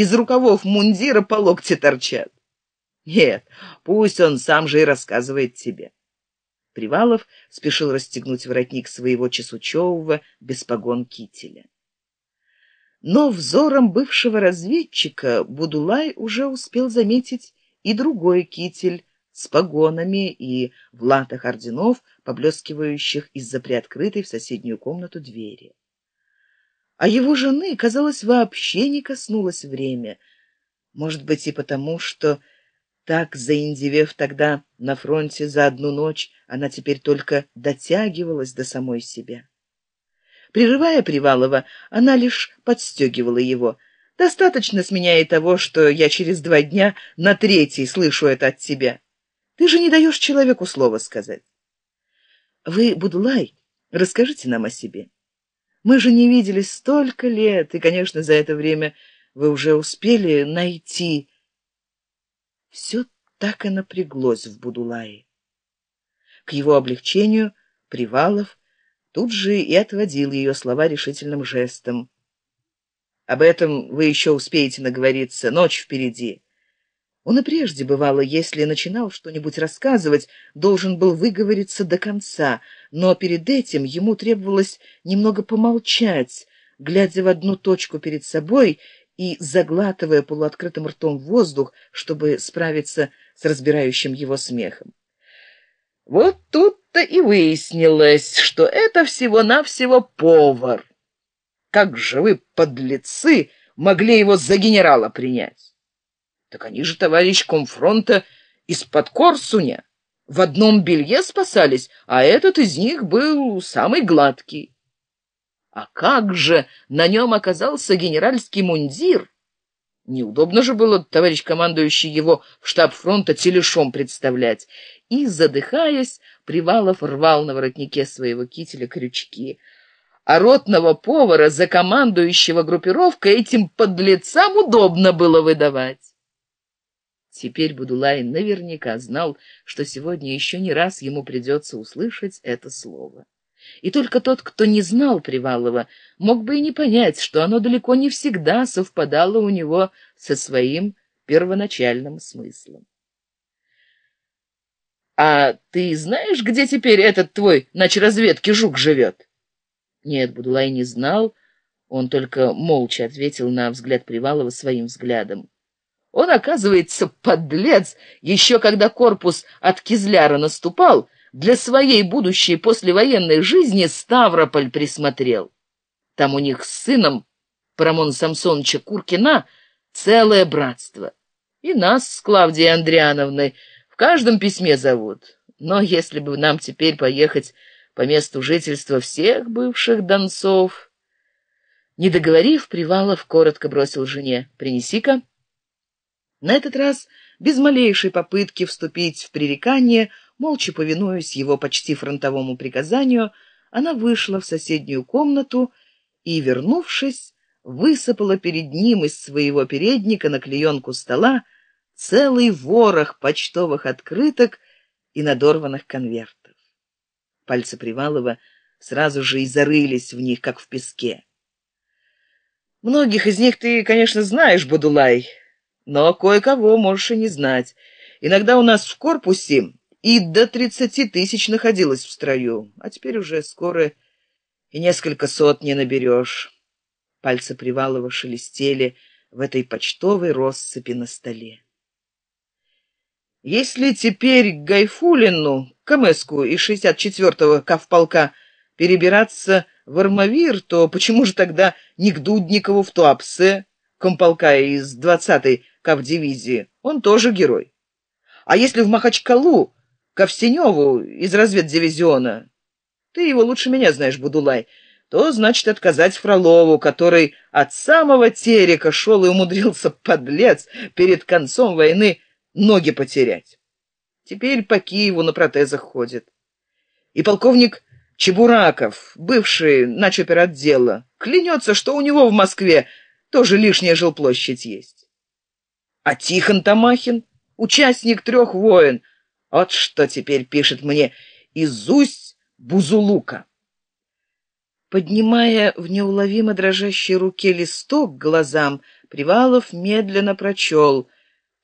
из рукавов мундира по локте торчат. Нет, пусть он сам же и рассказывает тебе. Привалов спешил расстегнуть воротник своего чесучевого без погон кителя. Но взором бывшего разведчика Будулай уже успел заметить и другой китель с погонами и в латах орденов, поблескивающих из-за приоткрытой в соседнюю комнату двери. А его жены, казалось, вообще не коснулось время. Может быть, и потому, что так, заиндевев тогда на фронте за одну ночь, она теперь только дотягивалась до самой себя. Прерывая Привалова, она лишь подстегивала его. «Достаточно с меня и того, что я через два дня на третий слышу это от тебя. Ты же не даешь человеку слова сказать». «Вы, Будулай, расскажите нам о себе. Мы же не виделись столько лет, и, конечно, за это время вы уже успели найти...» Все так и напряглось в Будулае. К его облегчению Привалов тут же и отводил ее слова решительным жестом. «Об этом вы еще успеете наговориться, ночь впереди». Он и прежде, бывало, если начинал что-нибудь рассказывать, должен был выговориться до конца, но перед этим ему требовалось немного помолчать, глядя в одну точку перед собой и заглатывая полуоткрытым ртом воздух, чтобы справиться с разбирающим его смехом. Вот тут-то и выяснилось, что это всего-навсего повар. Как же вы, подлецы, могли его за генерала принять? Так они же, товарищ комфронта, из-под Корсуня. В одном белье спасались, а этот из них был самый гладкий. А как же на нем оказался генеральский мундир? Неудобно же было, товарищ командующий, его в штаб фронта телешом представлять. И, задыхаясь, Привалов рвал на воротнике своего кителя крючки. А ротного повара за командующего группировкой этим подлецам удобно было выдавать. Теперь Будулай наверняка знал, что сегодня еще не раз ему придется услышать это слово. И только тот, кто не знал Привалова, мог бы и не понять, что оно далеко не всегда совпадало у него со своим первоначальным смыслом. «А ты знаешь, где теперь этот твой начразведки жук живет?» Нет, Будулай не знал, он только молча ответил на взгляд Привалова своим взглядом. Он, оказывается, подлец, еще когда корпус от Кизляра наступал, для своей будущей послевоенной жизни Ставрополь присмотрел. Там у них с сыном Парамон Самсоновича Куркина целое братство. И нас с Клавдией Андриановной в каждом письме зовут. Но если бы нам теперь поехать по месту жительства всех бывших донцов... Не договорив, Привалов коротко бросил жене «Принеси-ка». На этот раз, без малейшей попытки вступить в пререкание, Молча повинуясь его почти фронтовому приказанию, она вышла в соседнюю комнату и, вернувшись, высыпала перед ним из своего передника на клеенку стола целый ворох почтовых открыток и надорванных конвертов. Пальцы Привалова сразу же и зарылись в них, как в песке. Многих из них ты, конечно, знаешь, Бадулай, но кое-кого можешь и не знать. Иногда у нас в корпусе и до тридцати тысяч находилась в строю, а теперь уже скоро и несколько сот не наберешь. Пальцы Привалова шелестели в этой почтовой россыпи на столе. Если теперь к Гайфулину, Камеску из 64-го кавполка перебираться в Армавир, то почему же тогда не к Дудникову в Туапсе, комполка из 20-й кавдивизии? Он тоже герой. А если в Махачкалу, Ковсеневу из разведдивизиона. Ты его лучше меня знаешь, Будулай. То, значит, отказать Фролову, который от самого терека шел и умудрился, подлец, перед концом войны ноги потерять. Теперь по Киеву на протезах ходит. И полковник Чебураков, бывший начоперотдела, клянется, что у него в Москве тоже лишняя жилплощадь есть. А Тихон Тамахин, участник трех войн, вот что теперь пишет мне Изусь Бузулука. Поднимая в неуловимо дрожащей руке листок к глазам, Привалов медленно прочел